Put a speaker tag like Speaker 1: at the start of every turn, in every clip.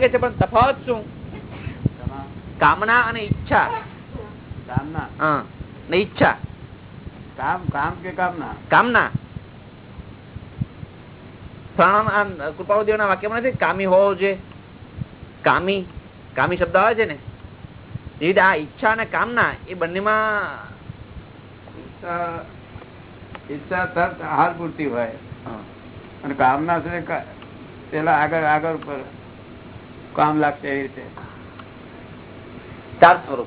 Speaker 1: કે છે પણ તફાવત શું? કામના અને ઈચ્છા.
Speaker 2: કામના?
Speaker 1: હા ને ઈચ્છા.
Speaker 2: કામ કામ કે કામના?
Speaker 1: કામના. કૃપાળુદેવ ના વાક્યમાં નથી કામી હોવો જોઈએ. કામી કામી શબ્દ આવે છે ને? એ રીતે આ ઈચ્છા અને કામના એ બંનેમાં
Speaker 2: ઈચ્છા ઈચ્છા તરત હાલ પૂરતી હોય. અને કામના છે પેલા આગળ આગળ ઉપર. કામ લાગશે એવી રીતે.
Speaker 1: ચાર સ્વરૂપ.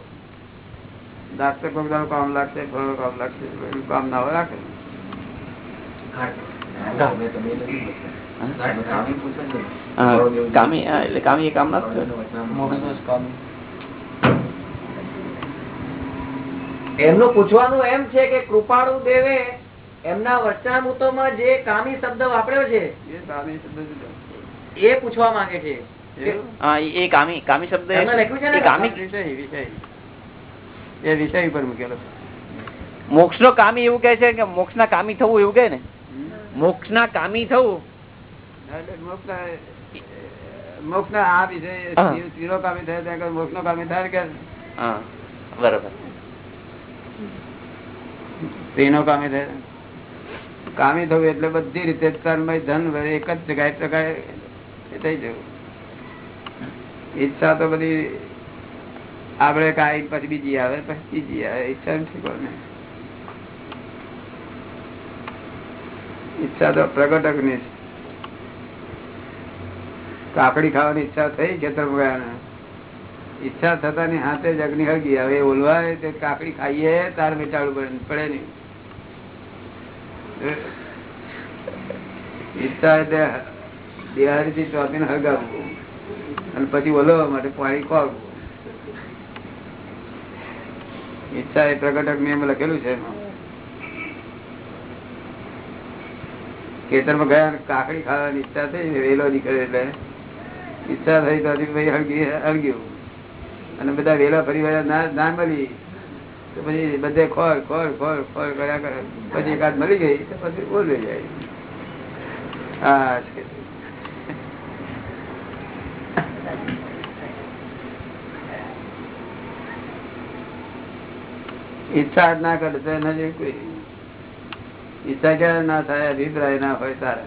Speaker 2: ડાક્ટર કોઈ કામ લાગશે ફળો કામ લાગશે કામ ના હોય રાખે.
Speaker 1: કામી એટલે કામી એ કામના જ
Speaker 3: એમનું પૂછવાનું એમ છે કે કૃપાળુ દેવે એમના વચનામૃતોમાં જે કામી શબ્દ વાપર્યો છે
Speaker 2: એ કામી શબ્દ જુદો.
Speaker 3: એ પૂછવા માંગે છે.
Speaker 1: એ એ કામી કામી શબ્દ એ-
Speaker 3: એમને લખ્યું છે ને
Speaker 1: એ કામી
Speaker 2: વિષય વિષય. એ વિષય ઉપર મૂકેલો
Speaker 1: મોક્ષ નો કામી એવું કે છે કે મોક્ષ ના કામી થવું એવું કે ને? મોક્ષ ના કામી થવું?
Speaker 2: મોક્ષ મોક્ષના આ વિષય ચીરો કામી થાય ત્યાં નો કામી થાય કે?
Speaker 1: હા બરાબર.
Speaker 2: સ્ત્રીનો કામી થાય. કામી થવું એટલે બધી રીતે તન્મય ધન એક જ જગ્યાએ ટકાય થઈ જવું. ઈચ્છા તો બધી આપણે કાંઈ પછી બીજી આવે, પછી બીજી આવે. ઈચ્છા નથી કોને ઈચ્છા તો પ્રગટકની કાકડી ખાવાની ઈચ્છા થઈ ખેતર ગયા ઈચ્છા થતા ની હાથે જ અગ્નિ હળગી હવે ઓલવાય તે કાકડી ખાઈએ, તાર બેચાડવું પડે પડે નહીં. ઈચ્છા એટલે બિહારી થી ચોથી હળગાવવું અને પછી ઓલવા માટે પાણી ખોરવું ઈચ્છા એ પ્રગટક નિયમ લખેલું છે એમાં. ખેતરમાં ગયા કાકડી ખાવાની ઈચ્છા થઈ વેલો નીકળે એટલે ઈચ્છા થઈ તો ભાઈ હળગી હળગ્યું. અને બધા વેલા ફરી ના ના મળી. તો પછી બધે ખોર ખોર ખોર ખોર કર્યા કરે. પછી એકાદ મળી ગઈ તો પછી બોલવી જાય. હા ઈચ્છા ના કરે, તો એના જેવી કોઈ ઈચ્છા ક્યારે ના થાય, અભિપ્રાય ના હોય તારે.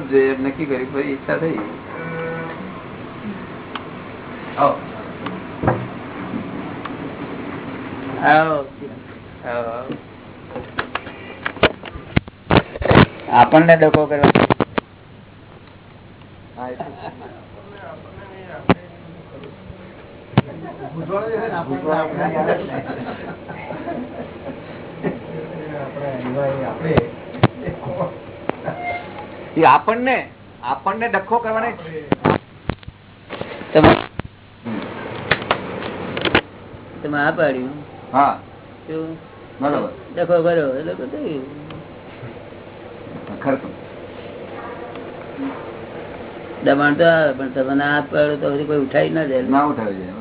Speaker 2: જ જોઈએ નક્કી કર્યું પછી ઈચ્છા થઈ. આવો આવો આવો. આપણને ડકો કરવા
Speaker 3: આપણને આપણને ડખો કરવાની
Speaker 1: તમે
Speaker 4: આ પાડ્યું?
Speaker 2: હા? બરોબર.
Speaker 4: કર્યો એટલે
Speaker 2: ખરેખર
Speaker 4: દબાણ તો આવે પણ તમને હાથ પડે તો કોઈ ઉઠાવી ના જાય.
Speaker 2: ના ઉઠાવી જાય.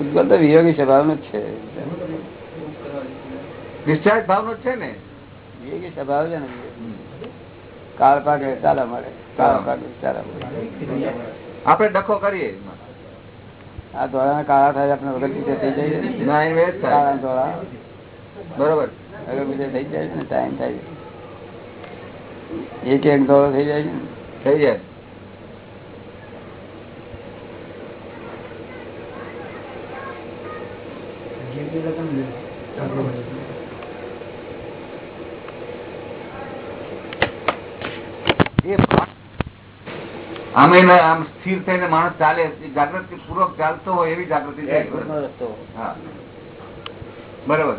Speaker 2: ઉદ્ગલ તો વિયોગી સ્વભાવનો જ છે.
Speaker 3: ડિસ્ચાર્જ ભાવનો જ છે ને?
Speaker 2: વિયોગી સ્વભાવ છે ને. કાળ પાકે ચાલા મળે કાળ પાકે ચાલા મળે
Speaker 3: આપણે ડખો કરીએ.
Speaker 2: આ ધોળા કાળા થાય આપણે વગર બીજે થઈ જાય. કાળા ધોળા.
Speaker 3: બરોબર.
Speaker 2: વગર બીજે થઈ જાય ને ટાઈમ થાય એક એક ધોળો થઈ જાય ને.
Speaker 3: થઈ જાય એ ભા- આમ એને આમ સ્થિર થઈને માણસ ચાલે જાગૃતિ પૂર્વક ચાલતો હોય એવી જાગૃતિ બરોબર.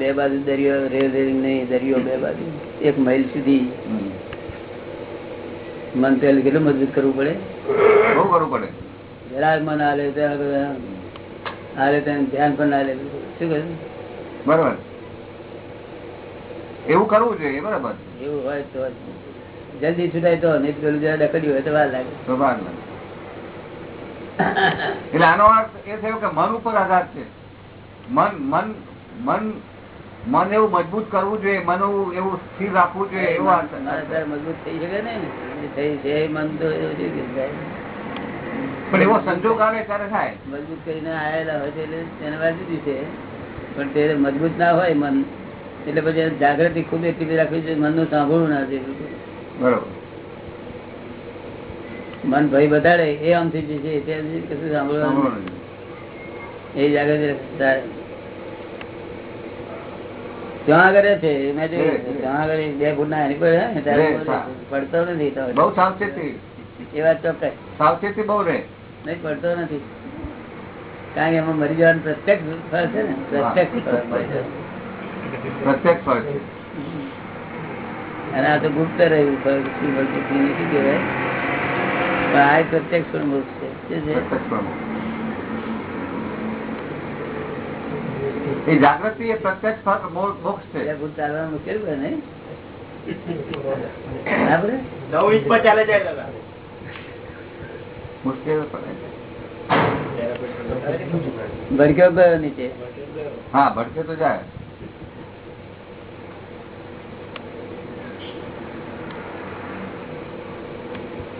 Speaker 4: બે બાજુ દરિયો રેલ રેલિંગ નહીં દરિયો બે બાજુ. એક માઇલ સુધી મન પેલું કેટલું મજબૂત કરવું પડે?
Speaker 3: બહુ કરવું પડે.
Speaker 4: જરાક મન હાલે
Speaker 2: હારે તેને ધ્યાન પણ ના શું કહ્યું?
Speaker 3: બરોબર. એવું કરવું જોઈએ બરાબર.
Speaker 2: એવું હોય તો. જલ્દી છૂટાય તો નહીં પેલું જરા ડકડ્યું હોય તો વાર લાગે.
Speaker 3: એટલે આનો અર્થ એ થયો કે મન ઉપર આધાર છે. મન મન મન મન એવું મજબૂત કરવું જોઈએ મન એવું સ્થિર રાખવું જોઈએ એવું
Speaker 2: મજબૂત થઈ શકે ને. થઈ છે મન તો.
Speaker 3: પણ એવો સંજોગ આવે ત્યારે થાય.
Speaker 2: મજબૂત કરીને આયેલા હોય છે એટલે તેની વાત જુદી પણ તે મજબૂત ના હોય મન એટલે પછી જાગૃતિ ખૂબ એટલી રાખવી જોઈએ મનનું સાંભળવું ના જોઈએ.
Speaker 3: બરોબર.
Speaker 2: મન ભય વધારે એ આમથી જે છે કશું સાંભળવાનું. એ જાગૃતિ ત્યાં આગળ છે મેં જોયું
Speaker 3: છે, છે.
Speaker 2: ત્યાં આગળ બે ફૂટ ના એની પર ને ત્યારે
Speaker 3: છે, સા-
Speaker 2: પડતો નથી
Speaker 3: બહુ સાવચેતી.
Speaker 2: એ વાત ચોક્કસ
Speaker 3: સાવચેતી બહુ રે
Speaker 2: નહીં પડતો નથી. કારણ કે એમાં મરી જવાનું પ્રત્યક્ષ ફળ છે ને પ્રત્યક્ષ ફળ
Speaker 3: પ્રત્યક્ષ ફળ છે.
Speaker 2: અને આ તો ગુપ્ત રહ્યું શું શું કહેવાય? પણ આ પ્રત્યક્ષ પ્રમુખ છે. શું
Speaker 3: જાગૃતિ એ પ્રત્યક્ષ મોક્ષ છે.
Speaker 2: મુશ્કેલ પડે નહીં બરાબર?
Speaker 1: નવ ઇંચ પર ચાલે જાય દાદા.
Speaker 3: મુશ્કેલ પડે.
Speaker 2: ભડક્યો ગયો નીચે?
Speaker 3: હા ભટકે તો જાય.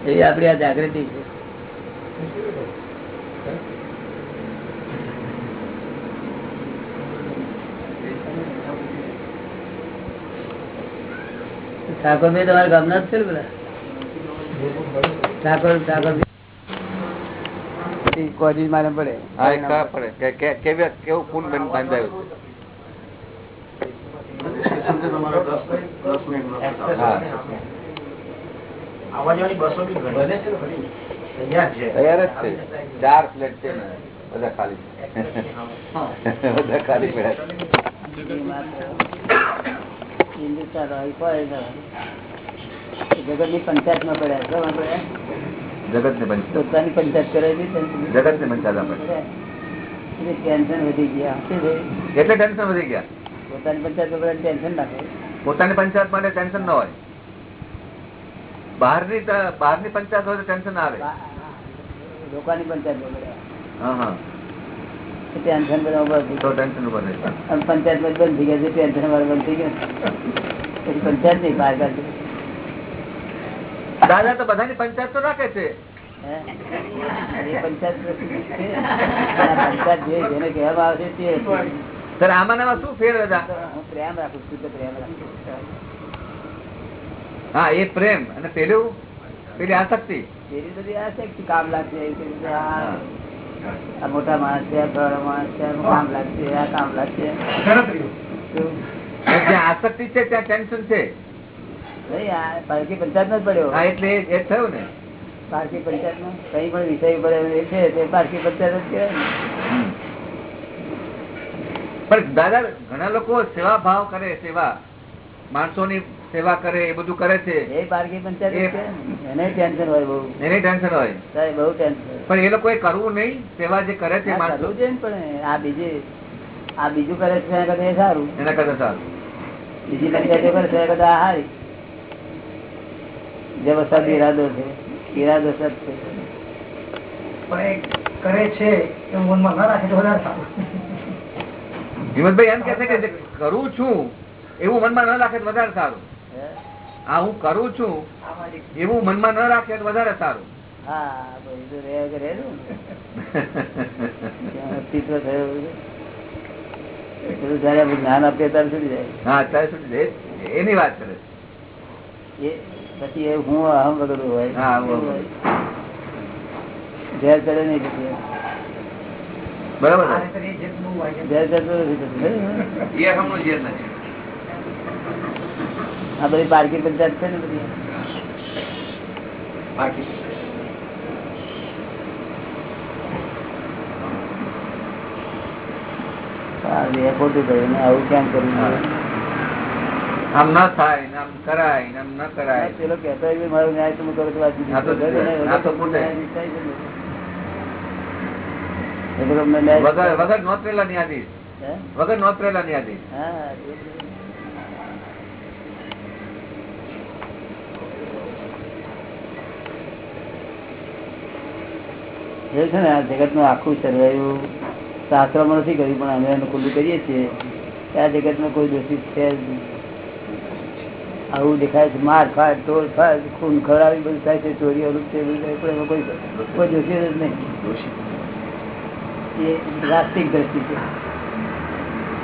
Speaker 2: એવી આપડી આ જાગૃતિ છે. ઠાકોર ભાઈ તમારા ગામના જ છે ને પેલા? ઠાકોર ઠાકોર. કોજી મારે પડે.
Speaker 3: હા એ પડે. કે- કે કેવી બન બાંધાયું છે
Speaker 1: બી ઘણી તૈયાર છે.
Speaker 3: જ છે. ચાર ફ્લેટ છે બધા ખાલી. બધા ખાલી
Speaker 2: કોઈ ના પંચાયતમાં પડ્યા
Speaker 3: જગત ને પંચાયત.
Speaker 2: પોતાની પંચાયત કરાવી
Speaker 3: જગત ને પંચાયત
Speaker 2: ટેન્શન વધી ગયા.
Speaker 3: એટલે ટેન્શન વધી ગયા.
Speaker 2: પોતાની પંચાયત ટેન્શન નાખે
Speaker 3: પોતાની પંચાયત માટે ટેન્શન ન હોય. બહારની બહારની પંચાયત હોય તો ટેન્શન આવે.
Speaker 2: લોકોની પંચાયત
Speaker 3: હા હા.
Speaker 2: ટેન્શન.
Speaker 3: ટેન્શન
Speaker 2: પંચાયત બંધ થઈ ગયા ટેન્શન વાળા બંધ થઈ ગયા. પછી પંચાયત નહીં બહાર કાઢી
Speaker 3: દાદા તો બધાની પંચાયત તો રાખે છે.
Speaker 2: પંચાયત જેને કહેવામાં આવે છે તે છે.
Speaker 3: આમાં શું ફેર
Speaker 2: પ્રેમ રાખું છું પ્રેમ રાખું
Speaker 3: હા એ પ્રેમ અને પેલું પેલી આસક્તિ.
Speaker 2: બધી કામ લાગશે આ મોટા માણસ છે માણસ છે કામ લાગશે આ કામ લાગશે.
Speaker 3: જ્યાં આસક્તિ છે ત્યાં ટેન્શન છે.
Speaker 2: પારકી પંચાયતમાં જ પડ્યો.
Speaker 3: હા એટલે એ જ થયું ને.
Speaker 2: પારકી પંચાયતમાં કઈ પણ વિષય પડે છે તે પારકી પંચાયત જ કહેવાય
Speaker 3: પણ દાદા ઘણા લોકો સેવા ભાવ કરે સેવા. માણસોની સેવા કરે એ બધું કરે છે.
Speaker 2: એ પારકી પંચાયત. એને ટેન્શન હોય બહુ.
Speaker 3: એને ટેન્શન હોય.
Speaker 2: સાહેબ બહુ ટેન્શન
Speaker 3: પણ એ લોકોએ કરવું નહીં. સેવા જે કરે છે માણસ
Speaker 2: ને પણ આ બીજે આ બીજું કરે છે એના કરતા સારું.
Speaker 3: એના કરતા સારું.
Speaker 2: બીજી પંચાયતો કરે છે એના કરતા હારી. જે વરસાદ ઈરાદો છે. ઈરાદો સત છે.
Speaker 5: પણ એ કરે છે એ મનમાં ના રાખે તો વધારે સારું.
Speaker 3: હિંમતભાઈ એમ કે છે કે કરું છું એવું મનમાં ન રાખે વધારે સારું? આ હું કરું છું એવું મનમાં ન રાખે તો વધારે સારું.
Speaker 2: જ્ઞાન આપીએ ત્યારે જાય.
Speaker 3: હા એની વાત કરે
Speaker 2: એ પછી એ હું અહમ વગર હોય. ઝેર ચડે નહીં પછી.
Speaker 3: બરાબર.
Speaker 2: ઝેર ચડતું નથી પછી.
Speaker 3: એ હમનું ઝેર નથી
Speaker 2: આ બધી પારકી પંચાયત છે ને બધી.
Speaker 3: બાકી.
Speaker 2: આ બે ખોટું કર્યું ને આવું કેમ કરવું?
Speaker 3: આમ ના થાય આમ કરાય આમ ના કરાય.
Speaker 2: પેલો કહેતો હોય કે મારો ન્યાય તમે કરો. તો વાત જુદી.
Speaker 3: આ તો
Speaker 2: કરે ને,
Speaker 3: આ તો ખોટે.
Speaker 2: ન્યાય થાય છે ને. એ તો તમને ન્યાય-
Speaker 3: વગર વગર નોતરેલા ન્યાયાધીશ
Speaker 2: હે?
Speaker 3: વગર નોતરેલા ન્યાયાધીશ
Speaker 2: હા એ છે ને આ જગતનું આખું સર્વાયું શાસ્ત્રમાં નથી કર્યું, પણ અમે એનું ખુલ્લું કરીએ છીએ. આ જગતમાં કોઈ દોષિત છે. આવું દેખાય છે, માર ફાટ તોડ ફાટ ખૂન ખરાબી બધું થાય છે ચોરી અરૂપ છે એમાં કોઈ કોઈ દોષિત જ નહીં. એ વાસ્તવિક દ્રષ્ટિ છે.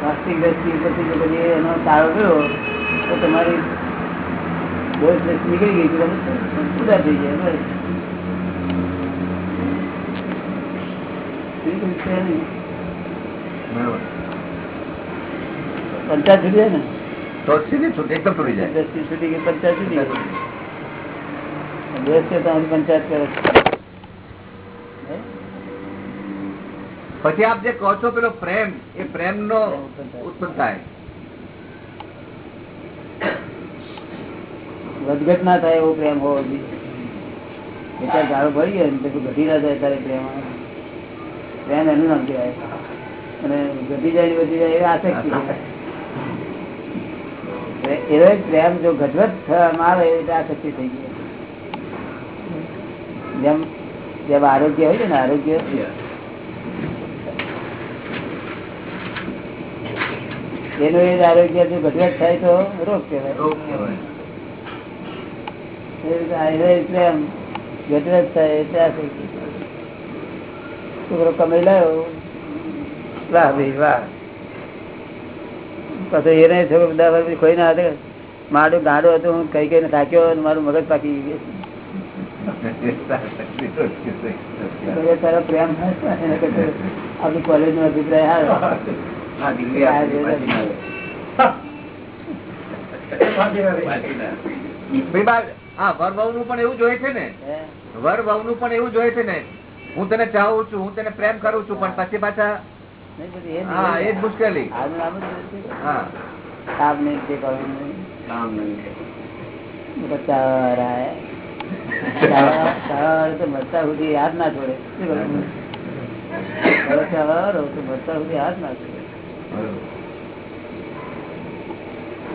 Speaker 2: વાસ્તવિક દ્રષ્ટિ પછી જો પછી એનો તાળો ગયો, તો તમારી દોષ નીકળી ગઈ, તો તમે થઈ ગયા? બસ. છે નહીં. પંચાયત છૂટી જાય ને?
Speaker 3: તો સીધી છૂટ એકદમ છૂટી જાય.
Speaker 2: દ્રષ્ટિ છૂટી ગઈ પંચાયત છૂટી ગઈ તમારી પંચાયત કરે.
Speaker 3: પછી આપ જે કહો છો પેલો પ્રેમ એ પ્રેમ નો ઉત્પન્ન થાય.
Speaker 2: વધઘટ ના થાય એવો પ્રેમ હોવો જોઈએ. એટલે ગાળો ભરી ગયો ને પછી ઘટી ના જાય ત્યારે પ્રેમ. આવે. એનું નામ કહેવાય. અને ઘટી જાય વધી જાય એ આસક્તિ. એવો પ્રેમ જો ગજવત મારે આવે રીતે આસક્તિ થઈ ગઈ. જેમ જેમ આરોગ્ય હોય છે ને આરોગ્ય. એનું એ આરોગ્ય જો ગજવત થાય તો રોગ કહેવાય. એ એ પ્રેમ ગજવત થાય એટલે આસક્તિ છોકરો કમાઈ લાવ્યો વાહ ભાઈ વાહ. પછી એને છોકરો બધા કોઈ ના હાથે મારું ગાડું હતું હું કઈ કઈ થાક્યો અને મારું મગજ પાકી ગયું. પ્રેમ આપણી કોલેજ નો અભિપ્રાય
Speaker 3: હા, આવે. વર ભાવનું પણ એવું જોઈએ છે ને? વરનું પણ એવું જોઈએ છે ને? હું તને ચાહું છું હું તને પ્રેમ કરું છું પણ પછી પાછા હા એ જ મુશ્કેલી.
Speaker 2: આનું નામ જ છે.
Speaker 3: હા.
Speaker 2: કામ નહીં તે કરવાનું નહીં. બચ્ચા રાય ચાર તો બચ્ચા સુધી હાથ ના છોડે. સુધી હાથ ના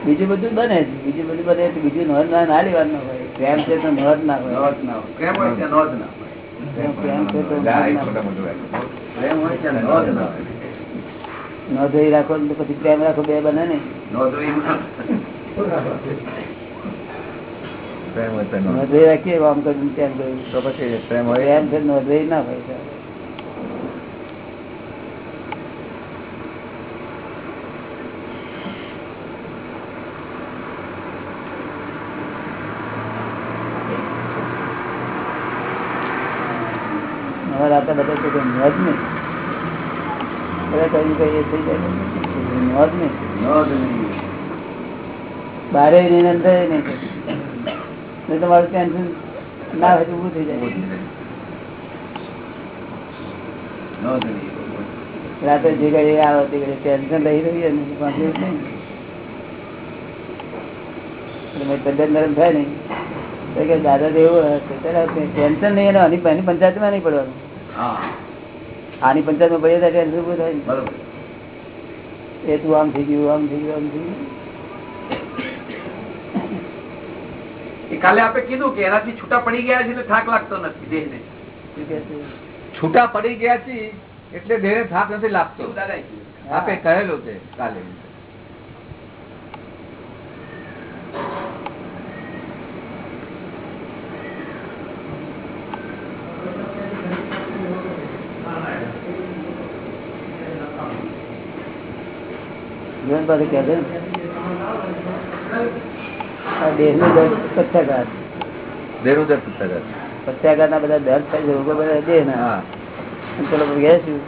Speaker 2: બીજું બધું બને બીજું બધું બને બીજું નોંધ ના ના લેવાનું હોય. પ્રેમ છે તો નોંધ ના હોય.
Speaker 3: નોંધ ના હોય. પ્રેમ હોય નોંધ ના
Speaker 2: પ્રેમ ના.
Speaker 3: પ્રેમ હોય
Speaker 2: રાખો ને પછી પ્રેમ રાખો બે બને ને.
Speaker 3: પ્રેમ હોય
Speaker 2: રાખીએ આમ કરીને તેમ કર્યું
Speaker 3: તો પછી પ્રેમ હોય
Speaker 2: એમ છે નોંધ જોઈ ના હોય હવે રાતે બધા તો કે નોંધ નહીં. કઈ કઈ થઈ જાય નોંધ નહીં.
Speaker 3: નોંધ નહીં.
Speaker 2: બારે નહીં અંદર નહીં તમારું ટેન્શન ના હોય ઉભું થઈ જાય. રાતે જે કઈ આવે તે કઈ ટેન્શન લઈ રહી ને પાછું નહીં. મારી નરમ થાય નહીં. કે દાદા એવું ટેન્શન નહીં એને પંચાયતમાં નહીં પડવાનું. આની ટેન્શન ઉભું થાય એ તું આમ થઈ ગયું આમ થઈ ગયું આમ થઈ ગયું.
Speaker 1: કાલે આપણે કીધું કે એનાથી છૂટા પડી ગયા છે એટલે થાક લાગતો નથી દેહને.
Speaker 3: છૂટા પડી ગયા છીએ એટલે દેહ થાક નથી લાગતો. આપે કહેલું છે કાલે.
Speaker 2: જીવન પાસે કહે છે ને. આ દેહનું દર્દ પક્ષાઘાત
Speaker 3: દેહનું દર પુસ્તક
Speaker 2: પક્ષાઘાત ના બધા દર્દ થાય છે બધા દેહ ના
Speaker 3: હા
Speaker 2: ગયા છું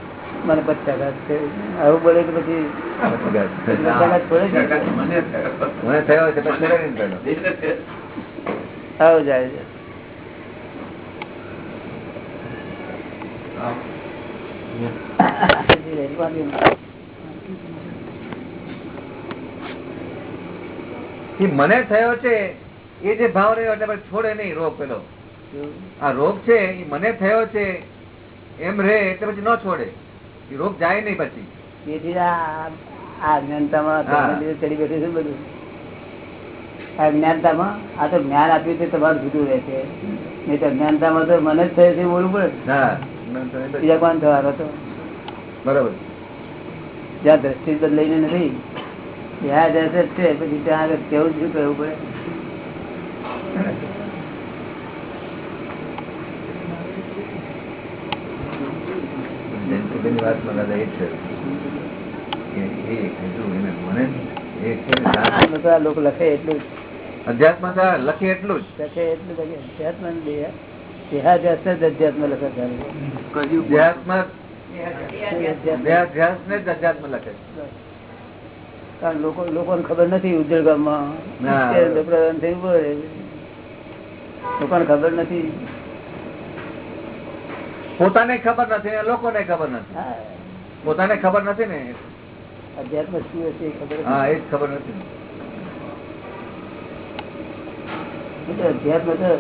Speaker 2: મને પક્ષાઘાત છે. આવું બોલે તો પછી પક્ષાઘાત છોડે છે?
Speaker 3: મને થયો છે પછી છોડે નહીં પેલો.
Speaker 2: આવું જાય છે
Speaker 3: એ મને થયો છે એ જે ભાવ રહ્યો એટલે છોડે નહીં રોગ પેલો. આ રોગ છે એ મને થયો છે એમ રે એટલે પછી ન છોડે. એ રોગ જાય નહીં પછી.
Speaker 2: તેથી આ આ અજ્ઞાનતામાં
Speaker 3: હા.
Speaker 2: તમને લીધે ચડી બેઠું છે બધું. આ અજ્ઞાનતામાં આ તો જ્ઞાન આપ્યું છે તમારું જુદું રહે છે. નહીં તો અજ્ઞાનતામાં તો મને જ થયું છે બોલવું પડે. બીજા કોણ થવાનો તો
Speaker 3: બરોબર.
Speaker 2: જ્યાં દ્રષ્ટિ બદલાઈને નથી. ત્યાં જશે છે પછી ત્યાં આગળ કેવું શું કરવું પડે.
Speaker 3: જયંતિભાઈની વાતમાં દાદા એ છે. કે એ કીધું એને મને એ
Speaker 2: આ લોકો લખે એટલું જ.
Speaker 3: અધ્યાત્મ લખી એટલું જ.
Speaker 2: લખે એટલું લખે. અધ્યાત્મ દેહાધ્યાસ જ અધ્યાત્મ લખે
Speaker 3: અધ્યાત્મ. દેહાધ્યાસ ને જ અધ્યાત્મ લખે.
Speaker 2: કારણ લોકો લોકોને ખબર નથી ઉજ્જળ ગામમાં
Speaker 3: ના.
Speaker 2: પ્રધાન થયું પડે લોકોને ખબર નથી.
Speaker 3: પોતાને ખબર નથી ને લોકોને ખબર નથી. પોતાને ખબર નથી ને.
Speaker 2: અધ્યાત્મ શું હશે એ ખબર
Speaker 3: હા એ ખબર નથી.
Speaker 2: અધ્યાત્મ તો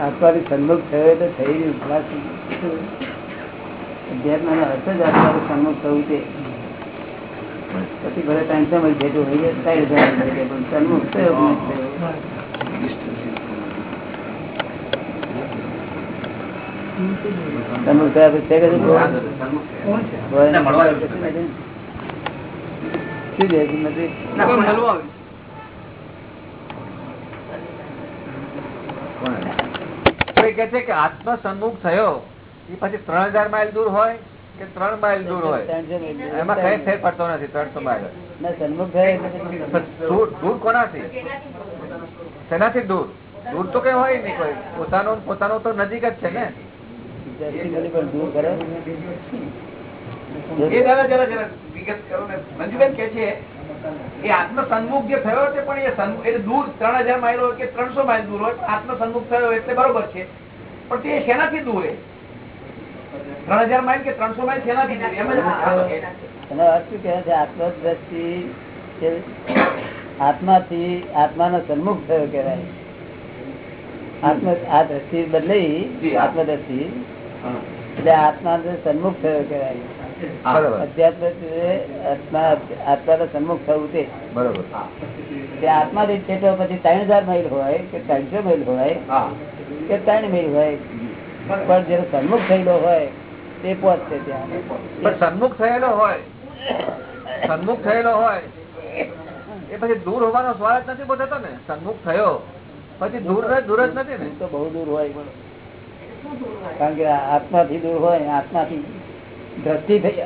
Speaker 2: આત્માની સન્મુખ થયો તો થઈ રહ્યું. અધ્યાત્મ અર્થ જ આત્માનું સન્મુખ થયું છે પછી ભલે ટેન્શન હોય ભેટું હોય પણ છે.
Speaker 3: કોઈ કે છે કે આત્મ સન્મુખ થયો એ પછી ત્રણ હજાર માઇલ દૂર હોય કે ત્રણ માઇલ દૂર હોય. એમાં કઈ ફેર પડતો નથી ત્રણસો માઇલ. દૂર કોનાથી? શેનાથી દૂર? દૂર તો કઈ હોય નહીં કોઈ. પોતાનો પોતાનો તો નજીક જ છે ને.
Speaker 1: એ જરા જરા વિગત કરો ને. મંજુબેન કે છે એ આત્મ સન્મુખ જે થયો છે પણ એ સન્મુખ એટલે દૂર ત્રણ હજાર માઇલ હોય કે ત્રણસો માઇલ દૂર હોય પણ આત્મ સન્મુખ થયો એટલે બરોબર છે. પણ તે શેનાથી દૂર છે ત્રણ હજાર માઇલ કે ત્રણસો માઇલ
Speaker 2: છે? આત્માથી આત્માનો સન્મુખ થયો કેવાય આત્મ આ દ્રષ્ટિ બદલાઈ આત્મદ્રષ્ટિ. એટલે આત્મા સન્મુખ થયો
Speaker 3: કેવાય
Speaker 2: અધ્યાત્મ આત્મા આત્માનો સન્મુખ થવું તે.
Speaker 3: બરોબર.
Speaker 2: આત્માથી છે તો પછી ત્રણ હજાર માઇલ હોય કે ત્રણસો માઇલ હોય કે ત્રણ માઇલ હોય. પણ જેનો સન્મુખ થયેલો હોય તે પહોંચશે ત્યાં.
Speaker 3: સન્મુખ થયેલો હોય. સન્મુખ થયેલો હોય. એ પછી દૂર હોવાનો સ્વાદ નથી બોલતો ને સન્મુખ થયો. પછી દૂર દૂર જ નથી ને?
Speaker 2: તો બહુ દૂર હોય કારણ કે આત્માથી દૂર હોય આત્માથી દ્રષ્ટિ થઈ.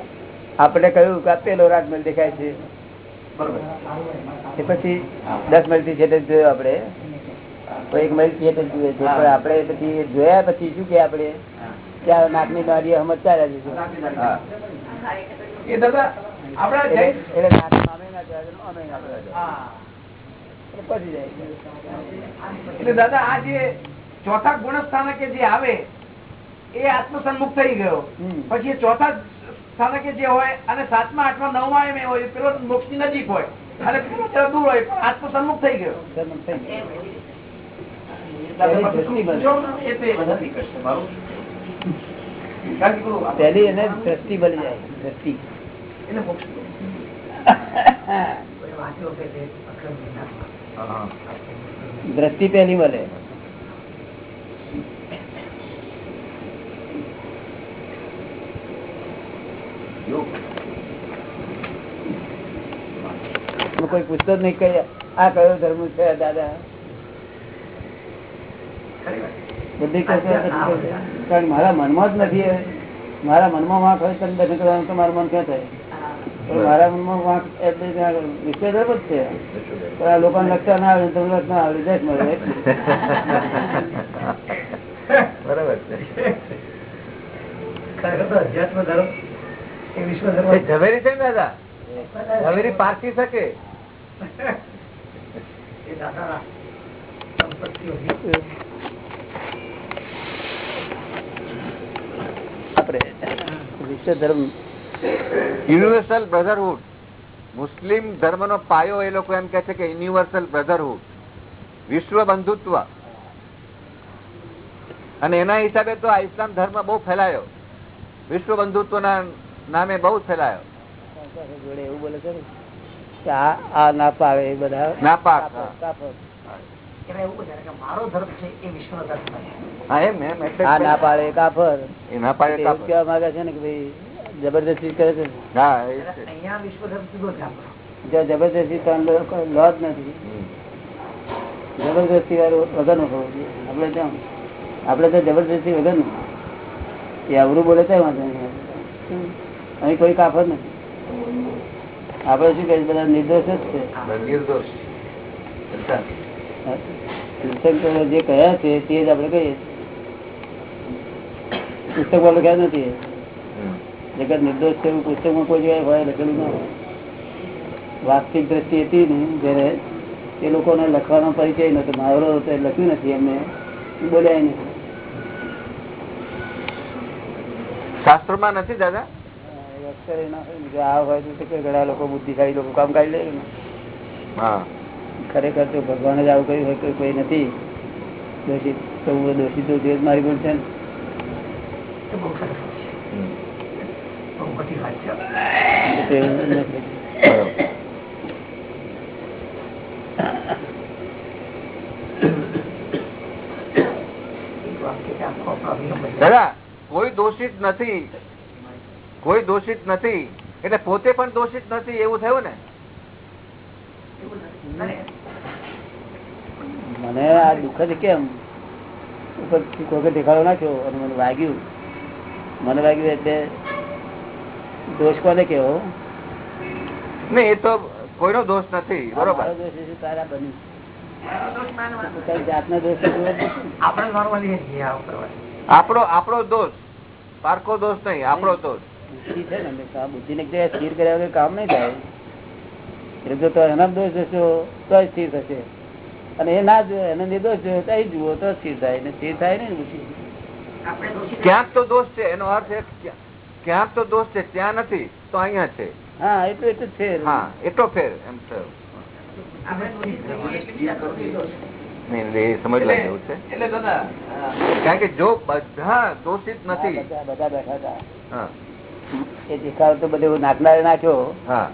Speaker 2: આપણે કહ્યું કે પેલો રાજમહેલ દેખાય છે. એ પછી દસ મહિલથી થી છેટે જોયો આપણે. એક મહિલથી છેટે જોઈએ છે. પણ આપણે પછી જોયા પછી શું કે આપણે? ત્યાં નાકની નાડીઓ હમત ચાલ્યા જશું એટલે ના ના
Speaker 1: દાદા આ જે ચોથા ગુણસ્થાનકે જે આવે એ આત્મ થઈ ગયો. પછી ચોથા સ્થાનકે જે હોય અને સાતમા આઠમા નવમા એમ એ હોય પેલો મોક્ષની નજીક હોય. અને પેલો જરા દૂર હોય પણ આત્મ સન્મુખ થઈ ગયો.
Speaker 2: થઈ ગયું.
Speaker 1: પેલું
Speaker 2: એને દ્રષ્ટિ બની જાય દ્રષ્ટિ. દ્રષ્ટિ પેલી મળે. કોઈ પૂછતો જ નહીં આ કયો ધર્મ છે દાદા? ખરી કારણ મારા મનમાં જ નથી મારા મનમાં વાંક હોય તમે દર્શન કરવાનું તો મારું મન ક્યાં થાય? મારા મનમાં વાંક એટલે ત્યાં વિષય જ છે. પણ આ લોકોને લગતા ના આવે તમને ના આવે જાય મળે.
Speaker 3: બરાબર છે.
Speaker 5: અધ્યાત્મ ધર્મ એ વિશ્વ ધર્મ
Speaker 3: ઝવેરી છે ને દાદા? ઝવેરી. પારખી શકે.
Speaker 5: એ દાદાના સંપત્તિઓ
Speaker 2: આપણે વિશ્વ ધર્મ.
Speaker 3: યુનિવર્સલ બ્રધરહુડ મુસ્લિમ ધર્મનો પાયો એ લોકો એમ કે છે કે યુનિવર્સલ બ્રધરહુડ વિશ્વ બંધુત્વ. અને એના હિસાબે તો આ ઇસ્લામ ધર્મ બહુ ફેલાયો. વિશ્વ બંધુત્વના નામે બહુ ફેલાયો.
Speaker 2: જોડે એવું બોલે છે ને આ ના પાવે એ બધા
Speaker 3: નાપાક
Speaker 2: કાપડ,
Speaker 5: મારો ધર્મ છે એ વિશ્વનો ધર્મ છે.
Speaker 3: હા એમ એમ એટલે
Speaker 2: આ ના પાડે એ કાપડ
Speaker 3: એ ના પાડે
Speaker 2: એવું
Speaker 3: કાપડ.
Speaker 2: કહેવા માંગે છે ને કે ભાઈ જબરદસ્તી કરે છે
Speaker 3: હા એ જ છે.
Speaker 5: અહીંયા વિશ્વ ધર્મ જુદો છે આપણો.
Speaker 2: જો જબરદસ્તી તો લો જ નથી. જબરદસ્તી વગરનું થવું જોઈએ આપણે તો આપણે તો જબરદસ્તી વગરનું. એ અવરું બોલે તો વાંધો નહીં. અહીં કોઈ કાફર નથી. આપડે શું કહીએ બધા નિર્દોષ જ છે.
Speaker 3: નિર્દોષ.
Speaker 2: જે કહ્યા છે તે જ આપણે કહીએ. પુસ્તકમાં લખ્યા નથી. જગત નિર્દોષ છે એવું પુસ્તકમાં કોઈ જગ્યાએ હોય લખેલું ના હોય. વાસ્તવિક દ્રષ્ટિ હતી ને જયારે એ લોકોને લખવાનો પરિચય નતો મારો હતો લખ્યું નથી એમને બોલ્યા નહીં
Speaker 3: શાસ્ત્રોમાં નથી દાદા?
Speaker 2: આ હોય તો કે ઘણા લોકો બુદ્ધિશાળી લોકો કામ કાઢી લે
Speaker 3: હા.
Speaker 2: ખરેખર તો ભગવાન જ આવું કહ્યું હોય કોઈ કોઈ નથી. દોષિત તો હું દોષિત તો જે મારી પણ છે.
Speaker 3: દાદા કોઈ દોષિત નથી. કોઈ દોષિત નથી. એટલે પોતે પણ દોષિત નથી એવું થયું ને?
Speaker 2: મને આ દુઃખ જ કેમ ઉપર કોઈ દેખાડો નાખ્યો અને મને વાગ્યું. મને વાગ્યું એટલે દોષ કોને કેવો
Speaker 3: નહીં એ તો કોઈનો દોષ નથી બરોબર.
Speaker 2: દોષ તારા બન્યું
Speaker 5: મારો દોષ માનવાનો.
Speaker 2: પોતાની જાતનો દોષ તો જોવો જ પડશે ને.
Speaker 5: આપણે
Speaker 3: આપણો આપણો દોષ. પારકો દોષ નહીં આપણો દોષ.
Speaker 2: બુદ્ધિ છે ને. ને સ્થિર કર્યા વગર કામ નહીં થાય. એટલે જો તો એના દોષ જશો તો સ્થિર થશે. અને એ ના જો એને નિર્દોષ જોયો તો જુઓ તો સ્થિર થાય. ને સ્થિર થાય ને
Speaker 3: ક્યાંક તો દોષ છે એનો અર્થ ક્યાંક તો દોષ છે ત્યાં નથી તો અહીંયા છે.
Speaker 2: હા એટલું એટલું છે.
Speaker 3: હા એટલો ફેર એમ કારણ કે જો બધા દોષિત નથી.
Speaker 2: બધા બધા બેઠા હતા. એ દેખાવ તો બધું નાખનારે નાખ્યો.
Speaker 3: હા.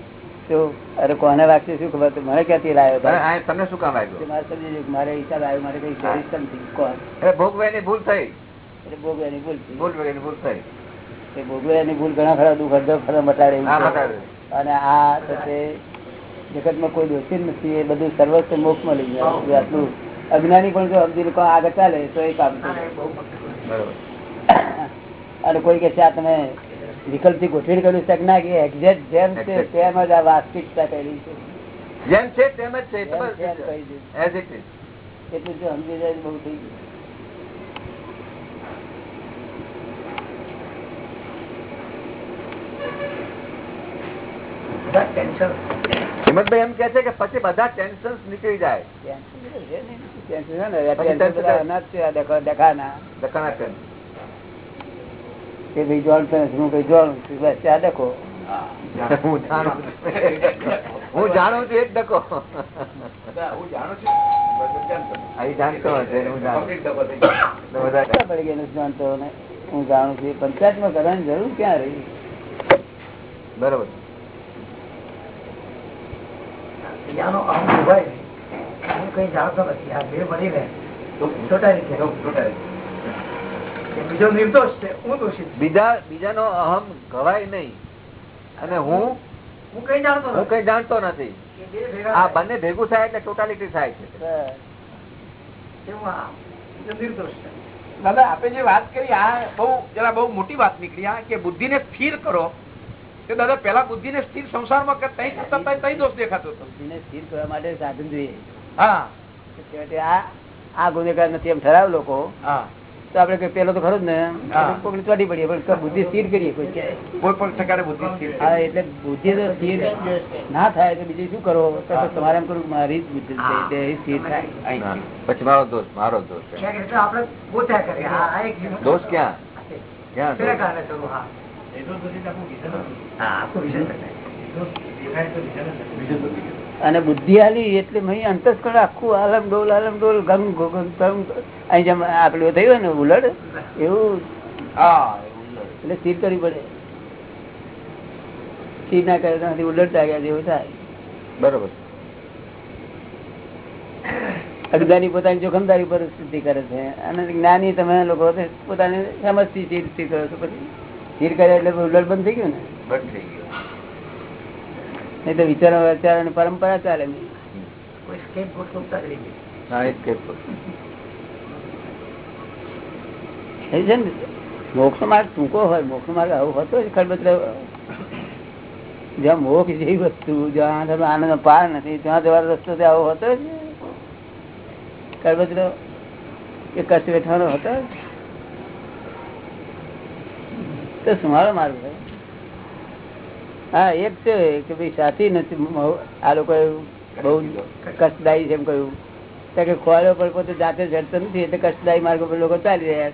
Speaker 2: અરે કોને વાગશે શું ખબર? મને ક્યાંથી લાવ્યો
Speaker 3: તમને શું કામ આવ્યું
Speaker 2: મારે સમજી મારે હિસાબ આવ્યો મારે કઈ કોણ?
Speaker 3: એટલે ભોગવાયની ભૂલ થઈ.
Speaker 2: એટલે ભૂલ
Speaker 3: ભૂલ ભૂલ થઈ.
Speaker 2: ભોગવ્યા ની ભૂલ ઘણા ખરા દુઃખ અડધો ખરા મટાડે અને આ તો જગતમાં કોઈ દોષી નથી એ બધું સર્વસ્વ મોક્ષમાં લઈ જાય આટલું અજ્ઞાની પણ જો સમજી લોકો આગળ ચાલે તો એ કામ
Speaker 5: ના,
Speaker 2: અને કોઈ કે છે આ તમે વિકલ્પથી ગોઠવી કર્યું છે ના કે એક્ઝેક્ટ જેમ છે તેમ જ આ વાસ્તવિકતા કરી છે.
Speaker 3: જેમ છે તેમ જ છે
Speaker 2: એટલું જો સમજી જાય બહુ થઈ ગયું.
Speaker 3: હિંમતભાઈ એમ કે છે કે પછી બધા ટેન્શન નીકળી જાય.
Speaker 2: ટેન્શન તો છે નહીં. કે ભાઈ જાણતો તને હું કઈ જાણું છું. બસ આ ડકો
Speaker 3: હું જાણું હું જાણું છું. એક ડકો
Speaker 1: હું જાણું છું
Speaker 2: કરવાની જરૂર ક્યાં રહી?
Speaker 3: બરોબર.
Speaker 5: કઈ જાણતો નથી આ બે મળીને ટોટાલિટી
Speaker 1: તો ટોટલ.
Speaker 5: કે બીજો નિર્દોષ છે હું દોષિત
Speaker 3: બીજા બીજાનો અહમ ઘવાય નહીં. અને હું
Speaker 5: હું કઈ જાણતો
Speaker 3: હું
Speaker 5: નથી.
Speaker 3: કઈ જાણતો આ બંને ભેગું થાય એટલે ટોટાલિટી થાય છે.
Speaker 1: દાદા આપે જે વાત કરી આ બહુ જરા બહુ મોટી વાત નીકળી આ કે બુદ્ધિને સ્થિર કરો. કે દાદા પેલા બુદ્ધિને સ્થિર સંસારમાં કે તઈ કરતા તઈ- દોષ દેખાતો હતો.
Speaker 2: બુદ્ધિને સ્થિર કરવા માટે સાધન જોઈએ.
Speaker 1: હા.
Speaker 2: આ ગુનેગાર નથી એમ ઠરાવ લોકો.
Speaker 1: હા.
Speaker 2: તો આપડે કે પેલો તો ખરો જ ને. ચોટી પડીએ પણ બુદ્ધિ સ્થિર કરીએ કોઈ
Speaker 1: પણ પ્રકારે બુદ્ધિ સ્થિર
Speaker 2: હા એટલે બુદ્ધિ તો સ્થિર ના થાય તો બીજું શું કરો? તમારે એમ કરું મારી જ બુદ્ધિ સ્થિર થાય.
Speaker 3: પછી મારો દોષ મારો દોષ દોષ ક્યાં. ક્યાં
Speaker 2: અને બુદ્ધિ આલી એટલે અંતસ્કરણ આખું આલમ ડોલ આલમ ડોલ ગમ ગમ અહીં જેમ આપડે થયું ને ઉલડ એવું
Speaker 1: હા
Speaker 2: એટલે સ્થિર કરવી પડે. સ્થિર ના કરે તો ઉલટતા ગયા જેવું થાય.
Speaker 3: બરોબર.
Speaker 2: અજ્ઞાની પોતાની જોખમદારી પર સ્થિતિ કરે છે. અને જ્ઞાની તમે લોકો પોતાની સમજથી સ્થિર સ્થિર કરો છો. પછી સ્થિર કરે એટલે ઉલટ બંધ થઈ ગયું ને?
Speaker 3: બંધ થઈ ગયું.
Speaker 2: નહીં તો વિચાર વિચાર અને પરંપરા ચાલે. નહીં મોક્ષ માર્ગ ટૂંકો હોય મોક્ષ માર્ગ આવું હોતો જ ખડબત્ર જ્યાં મોક્ષ જેવી વસ્તુ જ્યાં તમે આનંદ પાર નથી ત્યાં જવાનો રસ્તો આવો હતો જ ખડબત્ર કે કચ્છ બેઠવાનો હતો તો તો સુમારો માર્ગ હોય? હા, એક છે કે ભાઈ સાથી નથી આ લોકો બહુ કષ્ટદાયી છે એમ કહ્યું. કે ખોવાડો પર પોતે જાતે ચડતો નથી એટલે કષ્ટદાયી માર્ગ પર લોકો ચાલી રહ્યા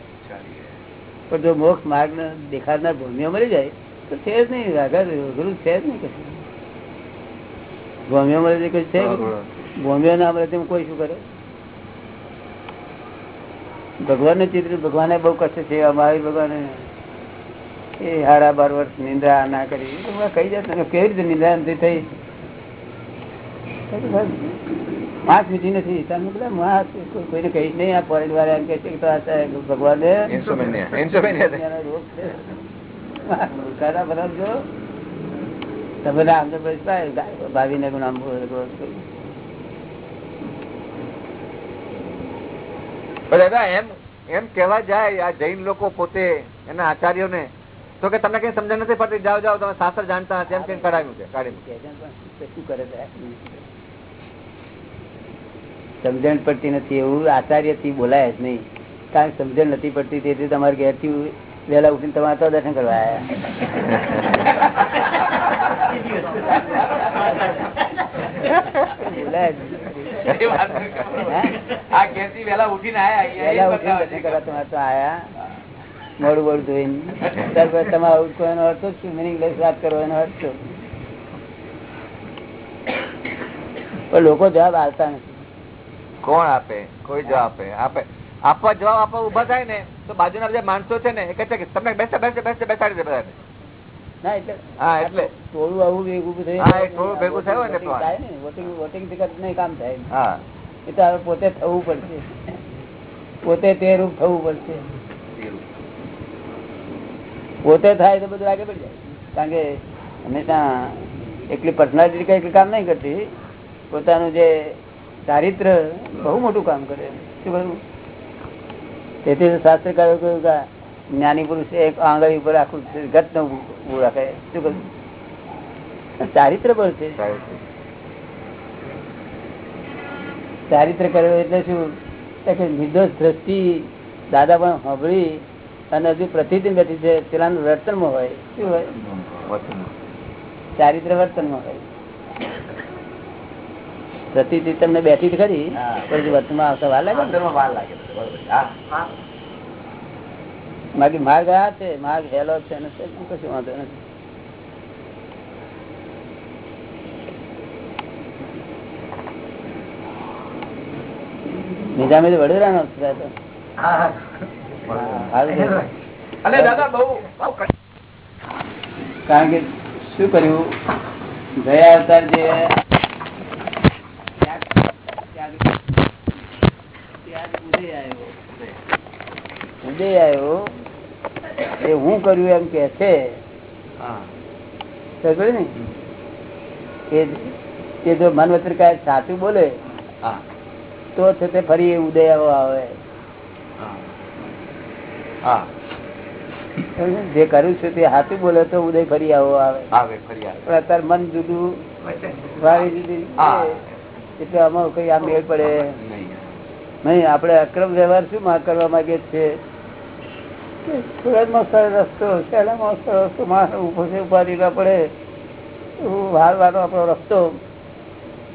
Speaker 2: પણ જો મોક્ષ માર્ગ દેખાડનાર ભૂમિઓ મળી જાય, તો છે જ નહીં, આગળ અઘરું છે જ નહીં કશું. ભૂમિઓ મળે કઈ છે ભૂમિઓ ના મળે તેમ કોઈ શું કરે? ભગવાન ને ચિત્ર ભગવાને બહુ કષ્ટ છે, અમારી ભગવાને એ હાડા બાર વર્ષ નિંદ્રા ના કરી. કઈ જાય કેવી રીતે નિંદ્રા નથી થઈ પાંચ મીઠી નથી. તમે બધા કોઈને કહી નહીં. આ પોઈન્ટ વાળા એમ કે છે ભગવાને. મૂર્ખાના બધા જો. તમે નામ
Speaker 3: દાદા એમ એમ કેવા જાય આ જૈન લોકો પોતે એના આચાર્યોને તો કે તમને કઈ સમજણ નથી પડતી? જાઓ જાઓ તમે શાસ્ત્ર જાણતા નથી એમ કઈ કઢાવ્યું છે કાઢી
Speaker 2: શું કરે સમજણ પડતી નથી એવું આચાર્યથી બોલાય જ નહીં. કારણ કે સમજણ નથી પડતી તેથી તમારે ઘેરથી વહેલા ઉઠીને તમારે તો દર્શન કરવા આવ્યા. બોલાય જ
Speaker 1: ઘેરથી વહેલા ઉઠીને આયા.
Speaker 2: મોડું મોડું ધોઈને ત્યાર પછી કોઈનો અર્થ જ શું? મિનિંગલેસ વાત કરો એનો અર્થ શું પણ લોકો જવાબ આવતા નથી.
Speaker 3: કોણ આપે? કોઈ જવાબ આપે? આપે. આપવા જવાબ આપવા ઊભા થાય ને તો બાજુના જે માણસો છે ને એ કહે છે કે તમને બેસે બેસે બેસે બેસાડી દે બધાને.
Speaker 2: ના એટલે
Speaker 3: હા, એટલે.
Speaker 2: ટોળું આવું ભેગું થયું
Speaker 3: હા, એ ભેગું થયું ને
Speaker 2: વોટિંગ થાય ને વોટિંગ વોટિંગથી નહીં કામ થાય.
Speaker 3: હા.
Speaker 2: એ તો હવે પોતે થવું પડશે. પોતે તે રૂપ થવું પડશે. પોતે થાય તો બધું આગળ પડી જાય. કારણ કે હંમેશા એટલી પર્સનાલિટી કઈ કામ નહીં કરતી. પોતાનું જે ચારિત્ર બહુ મોટું કામ કરે. શું કરવું તેથી શાસ્ત્રકારો કહ્યું કે જ્ઞાની પુરુષ એક આંગળી ઉપર આખું ઘટનું રાખે. શું કરવું ચારિત્ર પર છે. ચારિત્ર કર્યો એટલે શું? કે નિર્દોષ દ્રષ્ટિ દાદા પણ સાંભળી અને હજુ પ્રતિદિન બેઠી છે. પેલાનું વર્તનમાં હોય. શું હોય? ચારિત્ર વર્તનમાં હોય. પ્રતિદિ તમને બેઠી જ ખરી. પણ હજુ વર્તનમાં આવતા વાર લાગે ને? બાકી માર્ગ આ છે. માર્ગ હેલો છે કશું વાંધો નથી. છે આ તો.
Speaker 5: હા.
Speaker 2: કારણ કે શું કર્યું? ગયા અવતાર જે ઉદય આવ્યો. એ હું કર્યું એમ કે છે. એ જો મન વચન કાંઈ સાચું બોલે
Speaker 3: હા.
Speaker 2: તો છે તે ફરી ઉદય આવો આવે.
Speaker 3: હા.
Speaker 2: જે કર્યું છે તે હાથું બોલે તો ઉદય ફરી આવો આવે.
Speaker 3: આવે ફરી આવે.
Speaker 2: પણ અત્યારે મન જુદું એટલે આમાં કઈ આ મેળ પડે.
Speaker 3: નહીં.
Speaker 2: આપણે અક્રમ વ્યવહાર શું માં કરવા માંગે છે? સુરતમાં સરળ રસ્તો શહેરમાં સરળ રસ્તો માણસ ઊભો છે ઉપાધિ ના પડે. એવું વાર વારનો આપણો રસ્તો.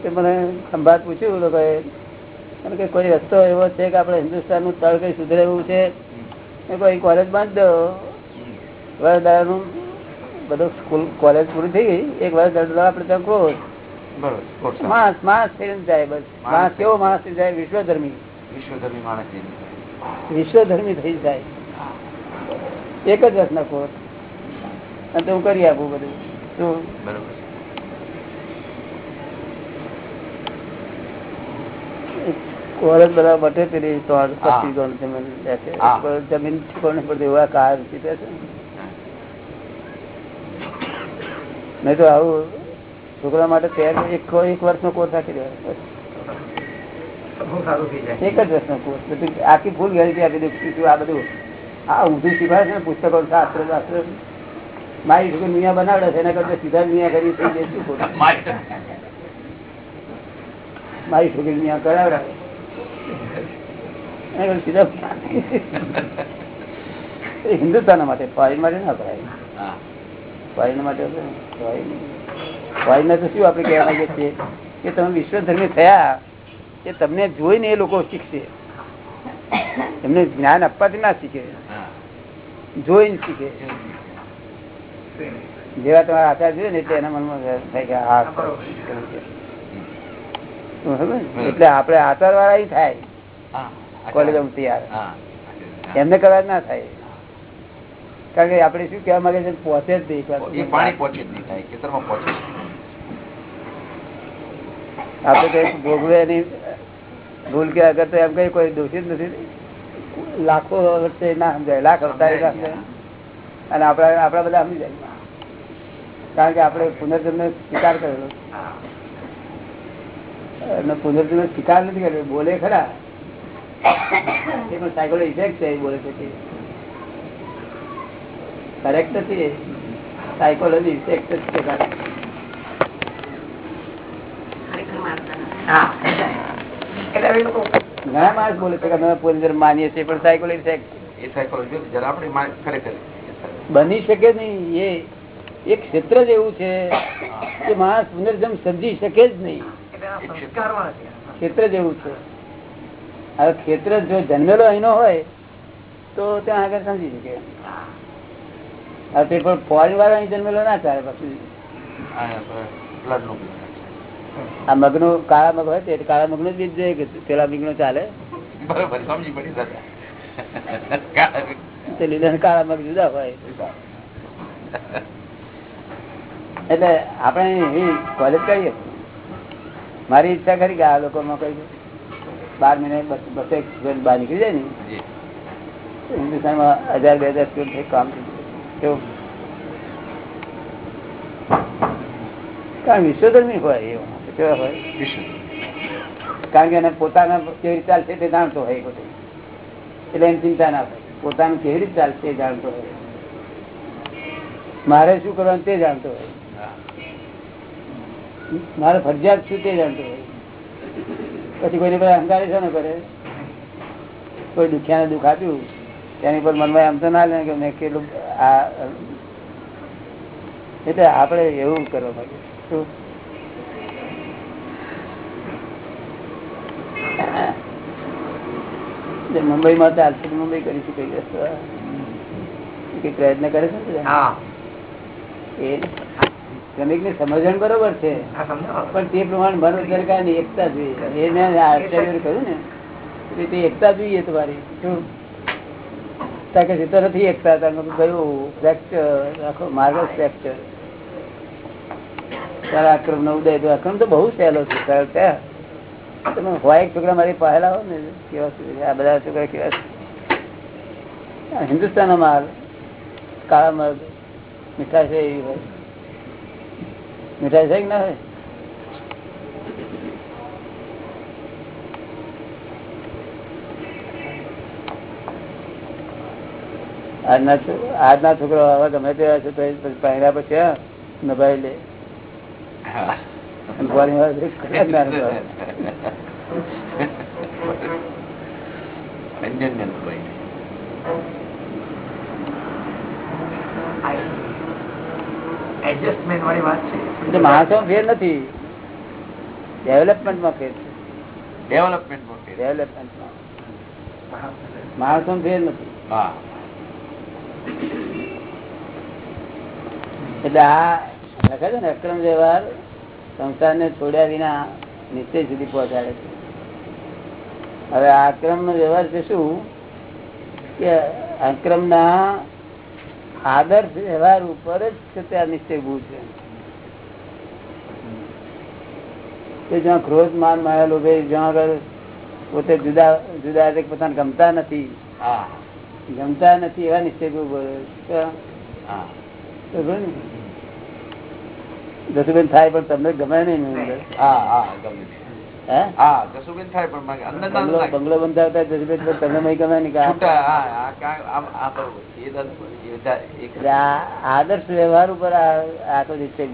Speaker 2: તે મને ખંભાત પૂછ્યું લોકોએ. મને કે કોઈ રસ્તો એવો છે કે આપણે હિન્દુસ્તાનનું તળ કઈ સુધરે એવું છે? કોઈ કોલેજ બાંધ વર્ષ વરદાનું બધું સ્કૂલ કોલેજ પૂરી થઈ ગઈ. એક વર્ષ દરડો આપણે ત્યાં ક્લોઝ માણસ માણસ થઈને જાય બસ. માણસ કેવો માણસ થઈ જાય વિશ્વધર્મી.
Speaker 3: વિશ્વધર્મી માણસ
Speaker 2: વિશ્વધર્મી થઈ જાય. એક જ વર્ષના કોર્સ. અને તો હું કરી આપું બધું. શું?
Speaker 1: બરોબર.
Speaker 2: કોરસ બધા બટે પેલી તો પચીસ ગણ જમીન લે છે. જમીન પડતી એવા કાર જીતે છે. નહીં તો આવું છોકરા માટે તૈયાર એક એક વર્ષનો કોર્સ રાખી દેવાનો. એક જ વર્ષનો કોર્સ. બધું આખી ફૂલ ગેરંટી આપી દઉં આ બધું. આ ઊંધું શીખવાડે છે ને પુસ્તકો શાસ્ત્ર શાસ્ત્ર. મારી છોકરી મિયા બનાવડે છે એના કરતા સીધા મિયા કરી થઈ જાય શું ખોટું? મારી છોકરી મિયા કરાવડાવે. હિન્દુસ્તાન માટે ફોરેન માટે ના કરાય. ફોરેન માટે ફોરેન તો શું આપણે કહેવા માંગીએ છીએ કે તમે વિશ્વ ધર્મી થયા એ તમને જોઈને એ લોકો શીખશે. એમને જ્ઞાન આપવાથી ના શીખે. જોઈને શીખે. જેવા તમારા આચાર જોઈએ ને એટલે એના મનમાં થાય કે ને? એટલે આપણે આચાર વાળા થાય.
Speaker 1: હા.
Speaker 2: કોલેજ એમને કદાચ ના થાય. કારણ કે આપણે શું કહેવા માંગે છે પહોંચે જ નહીં
Speaker 1: પાણી પહોંચે જ નહીં થાય ખેતરમાં પહોંચે
Speaker 2: આપણે કઈ ભોગવે એની ભૂલ કે અગર તો એમ કઈ કોઈ દોષિત નથી. લાખો વર્ષે ના સમજાય લાખ અવતારે અને આપણા આપણા બધા સમજી જાય. કારણ કે આપણે પુનર્જન્મ સ્વીકાર કરેલો પુનર્જન્મ સ્વીકાર નથી કર્યો બોલે ખરા. એ પણ સાયકોલો ઇફેક્ટ છે એ બોલે છે કરેક્ટ નથી સાયકોલોજી ઇફેક્ટ જ છે ઘણા માણસ બોલે કે અમે માનીએ છીએ પણ સાયકોલો ઇફેક્ટ
Speaker 1: એ psychology જરા આપણે ખરેખર
Speaker 2: બની શકે નહીં. એ એક ક્ષેત્ર જ એવું છે કે માણસ પુનર્જન્મ સમજી શકે જ નહીં. ક્ષેત્ર જ એવું છે. હવે ક્ષેત્ર જો જન્મેલો અહીંનો હોય તો ત્યાં આગળ સમજી શકે. હવે તે પણ ફોરેન વાળો અહીં જન્મેલો ના ચાલે પછી.
Speaker 1: આ blood નું
Speaker 2: કાળા મગ હોય તે કાળા મગનું બીજ જોઈએ કે પેલા મગનું ચાલે?
Speaker 1: બરોબર સમજી પડી
Speaker 2: લીલા કાળા મગ જુદા હોય. એટલે આપણે કોલેજ કરીએ. મારી ઈચ્છા ખરી કે આ લોકોમાં કઈ બાર મહિને બસો એક સ્ટુડન્ટ બહાર નીકળી જાય ને હિન્દુસ્તાનમાં હજાર બે હજાર સ્ટુડન્ટ કામ કેવું કારણ વિશ્વધર્મી હોય એવું કેવા હોય? કારણ કે એને પોતાના કેવી રીતે ચાલશે તે જાણતો હોય બધું. એટલે એની ચિંતા ના હોય પોતાનું કેવી રીતે ચાલશે એ જાણતો હોય. મારે શું કરવાનું તે જાણતો હોય. મારે ફરજિયાત શું તે જાણતો હોય. પછી કોઈની પર અહંકાર છે ને કરે કોઈ દુખ્યાને દુઃખ આપ્યું તેની પર મનમાં એમ તો ના લે કે મેં કેટલું આ એટલે આપણે એવું કરવા માંગીએ. શું? મુંબઈમાં ચાલશે મુંબઈ કરીશું કઈ દિવસ કઈ પ્રયત્ન કરે છે ને
Speaker 5: હા.
Speaker 2: એ શ્રમિકની સમજણ બરોબર છે. પણ તે પ્રમાણે મનોજર કાંઈ એકતા જોઈએ. એને આશ્ચર્ય કહ્યું ને તે એકતા જોઈએ તમારી. શું? કે એ તો નથી એકતા. તમે કયું ફ્રેક્ચર આખો માર્ગ ફ્રેક્ચર તારા અક્રમ નો ઉદય તો અક્રમ તો બહુ સહેલો છે સર ત્યાં. તમે હોય એક છોકરા મારી પહેલા હોય ને કેવા? આ બધા છોકરા કેવા હિન્દુસ્તાનનો માલ કાળા મગ મીઠા છે એવી હોય. મીઠાઈ છે કે ના આજના છોકરો હવે ગમે તેવા છે તો પહેર્યા પછી નભાઈ લે.
Speaker 1: અંજન ભાઈ.
Speaker 5: એડજસ્ટમેન્ટ વાળી વાત છે.
Speaker 2: એટલે માણસો ફેર નથી. ડેવલપમેન્ટમાં ફેર છે.
Speaker 1: ડેવલપમેન્ટમાં ફેર.
Speaker 2: ડેવલપમેન્ટમાં માણસો ફેર નથી.
Speaker 1: હા.
Speaker 2: એટલે આ લખે છે ને અક્રમ વ્યવહાર સંસારને છોડ્યા વિના નિશ્ચય સુધી પહોંચાડે છે. હવે આ અક્રમ નો વ્યવહાર છે શું? કે અક્રમ ના આદર્શ વ્યવહાર ઉપર જ છે ત્યાં નિશ્ચયભૂત છે. જ્યાં ક્રોધ માન માયા લોભે જ્યાં આગળ પોતે જુદા જુદા પોતાને ગમતા નથી.
Speaker 1: હા.
Speaker 2: ગમતા નથી એવા નિશ્ચય બોલે છે.
Speaker 1: હા.
Speaker 2: તો ખરું ને? જસુબેન થાય પણ તમને ગમે નહીં
Speaker 1: હા હા ગમે
Speaker 2: બંગલો બંધાવતા જસુબેન તમને નહીં ગમે નહીં આદર્શ વ્યવહાર ઉપર આ નિશ્ચય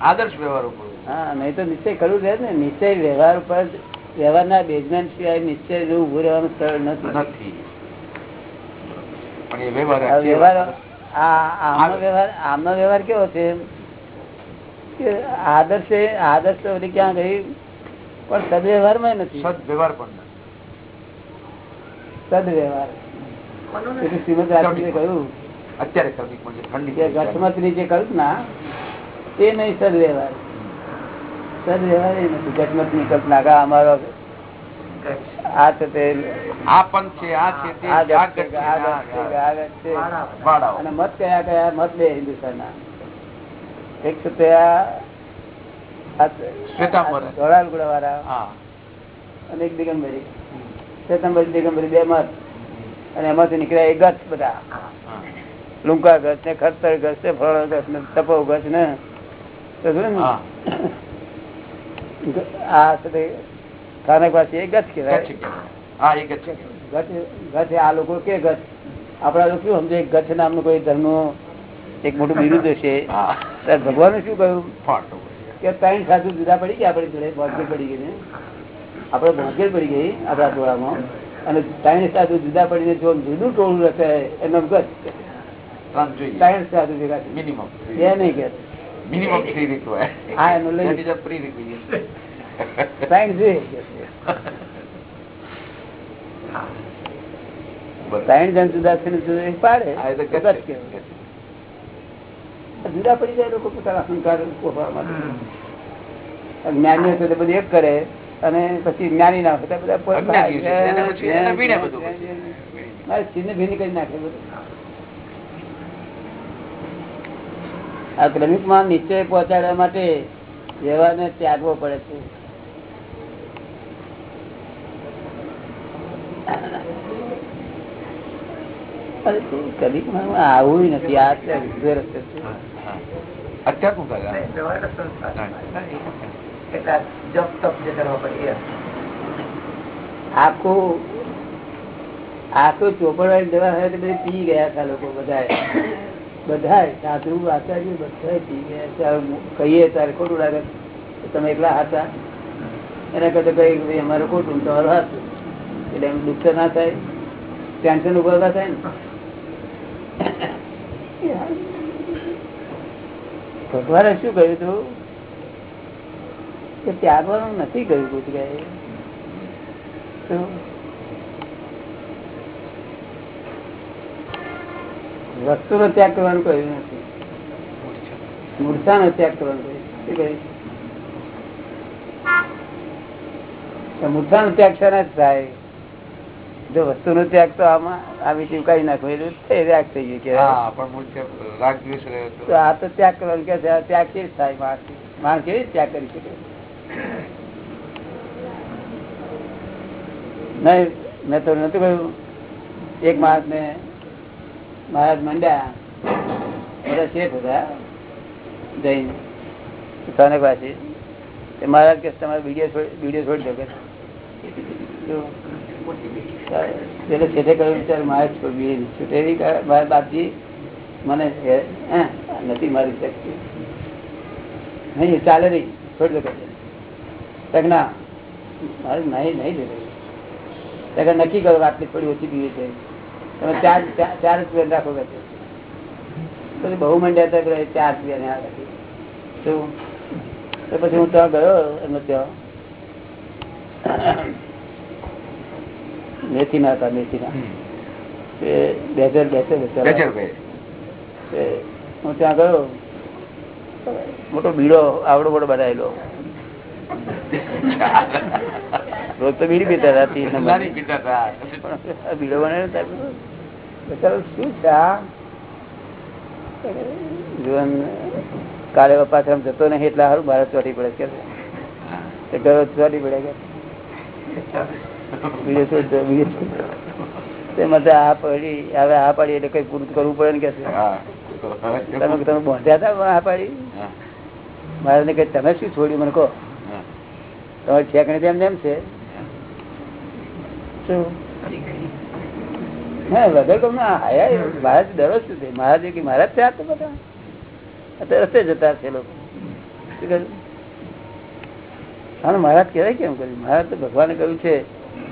Speaker 1: આદર્શ વ્યવહાર ઉપર.
Speaker 2: હા નહીં તો નિશ્ચય ખરું રહે ને. નિશ્ચય વ્યવહાર ઉપર વ્યવહારના બેઝમેન્ટ સિવાય નિશ્ચય ઉભું રહેવાનું સ્થળ નથી.
Speaker 1: વ્યવહાર
Speaker 2: આમનો વ્યવહાર આમનો વ્યવહાર કેવો છે? કે આદર્શે આદર્શ ક્યાં ગઈ? પણ નથી.
Speaker 1: સદવ્યવહાર પણ નથી.
Speaker 2: સદવ્યવહાર. કહ્યું.
Speaker 1: અત્યારે પણ
Speaker 2: જે ના નહીં સદવ્યવહાર. સદવ્યવહાર એ નથી. ઘટમતની કલ્પના કા અમારો આ છે તે.
Speaker 1: આ પણ છે આ છે તે.
Speaker 2: આ. અને મત કયા કયા મત બે હિન્દુસ્તાનના. એક છે તે આ આ
Speaker 1: શ્વેતાંબર.
Speaker 2: ધોળાલગુડા વાળા
Speaker 1: હા
Speaker 2: અને એક દિગંબરી. શ્વેતાંબરી દિગંબરી બે મત. અને એમાંથી નીકળ્યા એ ગત બધા. લુંકા ગત ને ખતર ગત ને ફળ ગત ને તપો ગત ને. તો જોયું ને?
Speaker 1: હા.
Speaker 2: આ સ્થાનક વાસી એ ગત કહેવાય.
Speaker 1: ગચ્છ કહેવાય. હા એ ગચ્છ કહેવાય.
Speaker 2: ગત ગત આ લોકો કે ગત આપડા લોકો શું સમજે? ગચ્છ નામનું કોઈ ધર્મ એક મોટું બિરુદ છે. ભગવાને શું કહ્યું. કે ત્રણ સાધુ જુદા પડી ગયા આપણી જોડે ભોંગેર પડી ગઈ આપણે ભોંગેર પડી ગઈ આપણા ટોળામાં. અને ત્રણ સાધુ જુદા પડીને જો જુદું ટોળું રચે એનો ગત
Speaker 1: ત્રણ
Speaker 2: સાધુ ભેગા
Speaker 1: મિનિમમ
Speaker 2: બે નહીં કે.
Speaker 1: મિનિમમ થ્રી રિક્વાયર
Speaker 2: હા એનું લઈ. જણ જુદા પાડે
Speaker 1: હા, એ તો
Speaker 2: તો
Speaker 1: ગચ્છ
Speaker 2: ગત કહેવાય.
Speaker 1: ગચ્છ.
Speaker 2: જુદા પડી જાય લોકો પોતાના અહંકાર માટે. જ્ઞાનીઓ છે તે બધું એક કરે અને પછી જ્ઞાની ના હોય બધા છિન્ન ભિન્ન કરી નાખે બધું. આ ક્રમિકમાં નિશ્ચય પહોંચાડવા માટે વ્યવહારને ત્યાગવો પડે છે. અરે તે ક્રમિક આવું નથી. આ અત્યારે. આખું આખું ચોપડવાળી દવા હોય તો બધી પી ગયા હતા લોકો બધા બધા સાધુ આચાર્ય બધા પી ગયા ત્યારે કહીએ ત્યારે ખોટું લાગે તમે એકલા હતા. એના કરતા કઈ અમારે અમારું ખોટું તમારું હાથું. એટલે એમ દુઃખ ના થાય. ટેન્શન ઊભા થાય ને. ભગવાને શું કહ્યું હતું કે ત્યાગવાનું નથી કહ્યું કઈ વસ્તુ નો ત્યાગ કરવાનું કહ્યું નથી. મૂર્છા નો ત્યાગ કરવાનું કહ્યું. મૂર્છા નો ત્યાગ છે થાય? જો વસ્તુ નો ત્યાગ તો આમાં આવી ચીવકાવી નાખો એટલે ત્યાગ થઈ ગયો કે આ તો ત્યાગ કરવાનું કે ત્યાગ કેવી થાય? માણસ માણસ કેવી ત્યાગ કરી શકે? નહીં મેં તો નતું કહ્યું. એક માણસ ને મહારાજ મંડ્યા બધા શેઠ હતા જઈને. સ્થાનક વાસી મહારાજ કે તમારે વીડિયો છોડી વીડિયો છોડી દો કે. પેલે છેટે કહ્યું ચાલ, મારે છૂટેલી મારા બાપજી મને નથી મારી શક્તિ. નહીં ચાલે નહીં, છોડી દો ના, મારે નહીં નહીં દે તક નક્કી કરો આટલી થોડી ઓછી પીવી છે. તમે ચાર, ચાર- રૂપિયા રાખો કે. પછી બહુ મંડ્યા હતા કે ચાર રૂપિયા ને આ રાખી. તો પછી હું ત્યાં ગયો, એમનો ત્યાં. મેથી ના હતા મેથી ના બેસર બેસર બેસર
Speaker 1: બેચરભાઈ.
Speaker 2: હું ત્યાં ગયો. મોટો બીડો આવડો મોટો બનાવેલો. રોજ તો બીડી પીતા હતા બીડો બિચારો શું આ જીવન કાલે પાછળ જતો નહીં એટલે સારું ભારત ચોટી પડે કે છે. ચોટી પડે કે બીજું શું છે? બીજું શું? તે માટે આ પડી હવે આ પાડી એટલે કઈ પૂરું કરવું પડે ને કે તમે તમે બોધ્યા હતા આ પાડી? મારે કઈ તમે શું છોડ્યું મને કહો? તમારી ઠેકણી તેમ તેમ છે. શું? હા વગર કહું ના આયા મહારાજ દરરોજ શું છે? મહારાજ કે મહારાજ ત્યાં તો બધા. અત્યારે રસ્તે જતા છે લોકો. શું કહ્યું હા મહારાજ કહેવાય કેમ કર્યું? મહારાજ તો ભગવાને કહ્યું છે.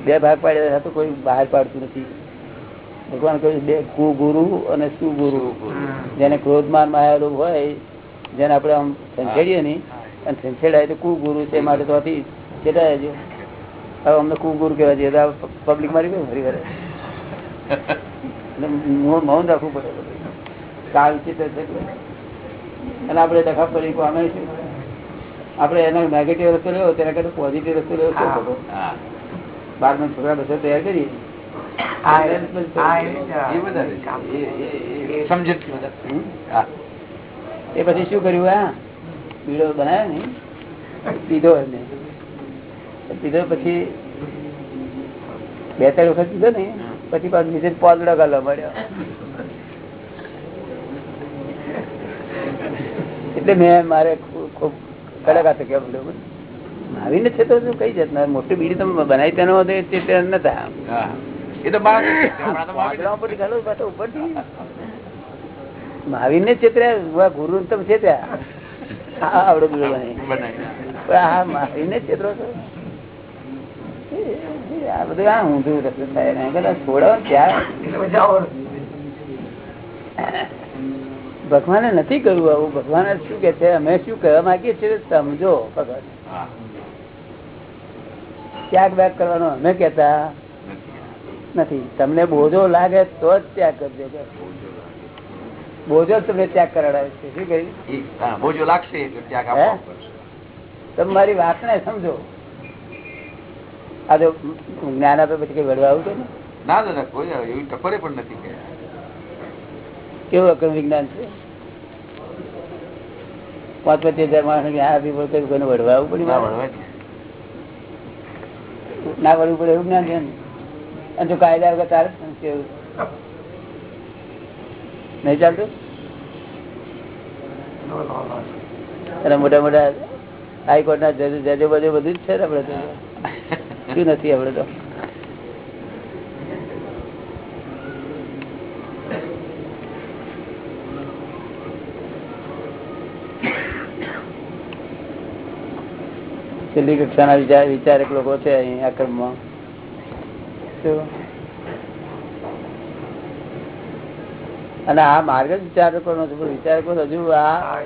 Speaker 2: બે ભાગ પાડ્યા તો કોઈ બહાર પાડતું નથી. ભગવાન કહ્યું બે કુગુરુ અને સુગુરુ. જેને ક્રોધમાન માયા હોય જેને આપણે આમ સંછેડીએ નહીં અને સંછેડાય તો કુગુરુ છે માટે તો ચેટાય જો હવે અમને કુગુરુ કહેવા જોઈએ પબ્લિક મારી ગયું ફરી વાર એટલે મૌન રાખવું પડે કાલ ચિત્ર છે. અને આપણે દખા પડી અમે આપણે એનો નેગેટિવ રસ્તો લેવો તેના કરતા પોઝિટિવ રસ્તો લેવો શું બારમાં છોકરા બધા તૈયાર કરીએ
Speaker 5: એ-
Speaker 2: પછી શું કર્યું આ પીડો બનાવ્યો ને? પીધો પીધો પછી બે ત્રણ વખત પીધો ને પછી પાછું નીચે પાંદડો ગાલો મળ્યો એટલે મેં મારે ખૂબ કડક હાથે કેમ બોલ્યો આવીને છે તો શું કઈ જતના? મોટી બીડી તમે બનાવી તેનો તે નતા.
Speaker 1: એ તો
Speaker 2: મહાવીર ને છેતર્યા ગુરુ ને તમે છેતર્યા આવડો બીડો બનાવી
Speaker 1: બનાવી.
Speaker 2: પણ આ છેતરો છો આ બધું આ ઊંધું રસ્તે થાય. બધા છોડો ત્યાં. ભગવાને નથી કરવું આવું. ભગવાન શું કે છે? અમે શું કહેવા માંગીએ છીએ? સમજો ભગવાન. ત્યાગ વ્યાગ કરવાનો અમે કેતા નથી. તમને બોજો લાગે તો જ ત્યાગ કરજો. બોજો તમને ત્યાગ કરાવે છે. શું કહ્યું?
Speaker 1: બોજો લાગશે તો ત્યાગ
Speaker 2: હે? તમે મારી વાતને સમજો. આ જો જ્ઞાન આપે પછી કઈ વડવા આવું ને
Speaker 1: ના દાદા કોઈ એવી ટપરે પણ નથી
Speaker 2: કેવું અક્રમ વિજ્ઞાન છે? પાંચ પચીસ હજાર માણસ આ આપી પડે કઈ કોઈને વડવા આવવું પડી?
Speaker 1: ના.
Speaker 2: ના વળવું પડે એવું જ્ઞાન છે અને જો કાયદા વગર તારે જ નહીં ચાલતું? અને મોટા મોટા હાઈકોર્ટ ના જજ બધું જ છે ને આપડે શું નથી આપડે તો? છેલ્લી કક્ષાના વિચાર વિચારક લોકો છે અહીં આ ક્રમમાં. અને આ માર્ગ જ વિચારકો નો છે પણ વિચારકો હજુ આ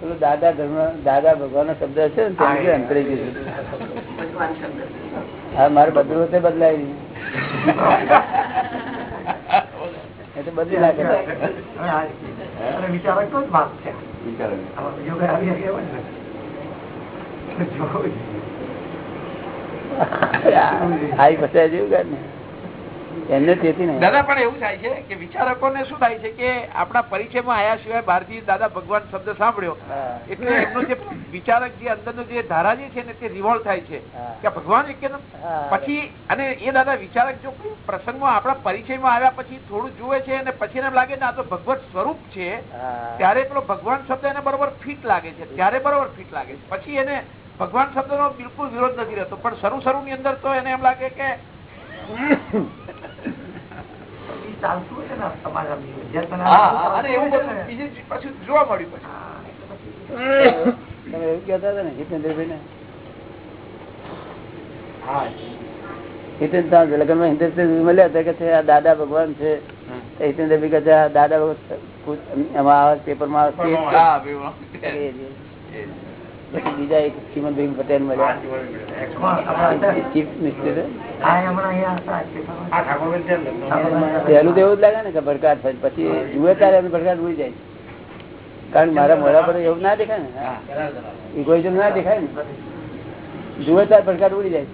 Speaker 2: પેલું દાદા ધર્મ દાદા ભગવાન નો શબ્દ છે ને તેમ અંતરી ગયું હા મારે બધું વખતે બદલાય. નહીં એ તો બદલી નાખે.
Speaker 5: હવે આ- અને વિચારક તો જ વાત છે.
Speaker 1: વિચારો.
Speaker 5: આમાં બીજું કઈ આવી શકે એમ જ નથી. જોવું જ.
Speaker 2: આવી ફસાય જેવું કાંઈ નહીં. એમને તેથી નહીં.
Speaker 1: દાદા પણ એવું થાય છે કે વિચારકોને શું થાય છે કે આપણા પરિચયમાં આયા સિવાય બહારથી દાદા ભગવાન શબ્દ સાંભળ્યો. એટલે એમનો જે વિચારક જે અંદરનો જે ધારા જે છે ને તે રિવોલ્વ થાય છે. કે ભગવાન એક પછી અને એ દાદા વિચારક જો કોઈ પ્રસંગમાં આપણા પરિચયમાં આવ્યા પછી થોડું જુએ છે અને પછી એને લાગે ને આ તો ભગવત સ્વરૂપ છે. ત્યારે પેલો ભગવાન શબ્દ એને બરોબર ફિટ લાગે છે. ત્યારે બરોબર ફિટ લાગે છે. પછી એને ભગવાન શબ્દનો બિલકુલ વિરોધ નથી રહેતો પણ શરૂ શરૂ ની અંદર તો એને એમ લાગે કે
Speaker 5: ને ને.
Speaker 2: ને હિતેન્દ્રભાઈ મળ્યા હતા કે આ દાદા ભગવાન છે. હિતેન્દ્રભાઈ આ દાદા ભગવાન એમાં આવે પછી બીજા એક ચીમનભાઈ પટેલ મળ્યા? Chief minister. પહેલું તો એવું જ લાગે ને કે ભડકાટ થાય. પછી જુએ ત્યારે એમને ભડકાટ ઉડી જાય. કારણ મારા મોડા પર એવું ના દેખાય ને. ઇગોઇઝમ ના દેખાય ને. જુએ ત્યારે ભડકાટ ઉડી જાય.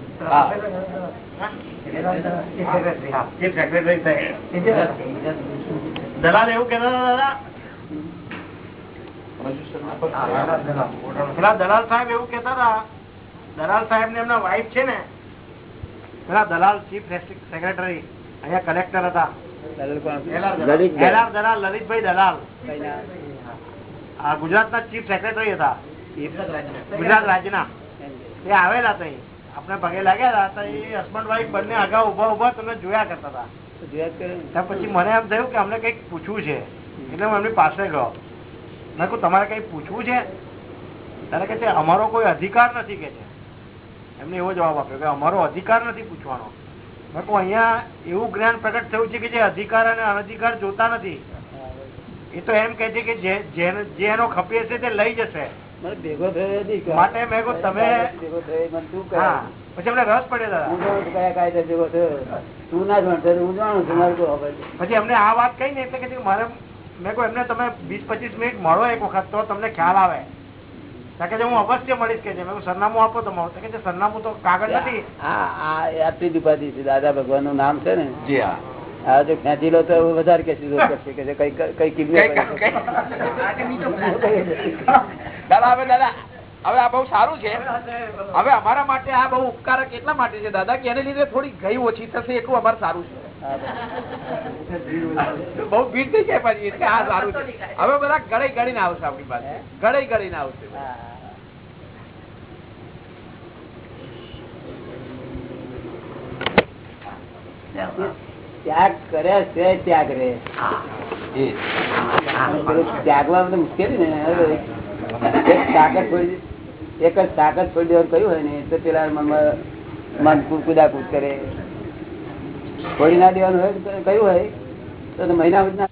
Speaker 6: દલાલ એવું કેતા દાદા પેલા દલાલ સાહેબ એવું કેતા હતા દલાલ સાહેબ ને એમના વાઇફ છે ને પેલા દલાલ ચીફ સેક્રેટરી અહીંયા કલેક્ટર હતા. દલાલ લલિતભાઈ. દલાલ આ ગુજરાતના ચીફ સેક્રેટરી હતા. ગુજરાત રાજ્યના. એ આવેલા હતા આપણે પગે લાગ્યા હતા એ હસબન્ડ વાઈફ બંને અગાઉ ઊભા ઊભા તમને જોયા કરતા હતા. પછી મને એમ થયું કે અમને કંઈક પૂછવું છે. એટલે હું એમની પાસે ગયો. મેં કહું તમારે કઈ પૂછવું છે? ત્યારે કે છે અમારો કોઈ અધિકાર નથી કે છે. એમને એવો જવાબ આપ્યો કે અમારો અધિકાર નથી પૂછવાનો. મેં કહું અહીંયા એવું જ્ઞાન પ્રગટ થયું છે કે જે અધિકાર અને અનધિકાર જોતા નથી. એ તો એમ કે છે કે જે એનો ખપીએ છે તે લઈ જશે.
Speaker 2: ભેગો થયો
Speaker 6: માટે મેં તમે-
Speaker 2: ભેગો થયો શું
Speaker 6: પછી એમને રસ
Speaker 2: છું કયા કાયદે ભેગો થયો. તું ના જાણતો હું જાણું છું મારે કોઈ ખબર નથી.
Speaker 6: પછી એમને આ વાત કઈ ને એટલે કે મારે મેં કહું એમને તમે વીસ પચીસ મિનિટ મળો એક વખત તો તમને ખ્યાલ આવે. કારણ કે હું અવશ્ય મળીશ કે મેં સરનામું આપો તમારું તો કે સરનામું તો કાગળ નથી.
Speaker 2: આ આ આટલી ઉપાધિ છે દાદા ભગવાનનું નામ છે ને?
Speaker 1: જી હા.
Speaker 2: આ જો ખેંચી લો તો વધારે કે કરશે કે કઈ કઈ કિડનેપ
Speaker 1: કઈ- કઈ- દાદા હવે દાદા હવે આ બહુ સારું છે. હવે અમારા માટે આ બહુ ઉપકારક એટલા માટે છે દાદા કે એને લીધે થોડી ગઈ ઓછી થશે એટલું અમારે સારું છે. બહુ ભીડ થઈ જાય પછી એટલે આ સારું છે. હવે બધા ગળે ગળી ને આવશે આપણી પાસે. ગળે ગળી ને આવશે.
Speaker 2: ત્યાગ કર્યા છે ત્યાગ રે. ત્યાગવામાં તો મુશ્કેલી ને એક તાકાત થોડી એક જ તાકાત છોડી દેવાનું કહ્યું હોય ને તો પેલા મનમાં મન કુદા કુદાકુદ કરે. છોડી ના દેવાનું હોય તો કહ્યું હોય? તો મહિના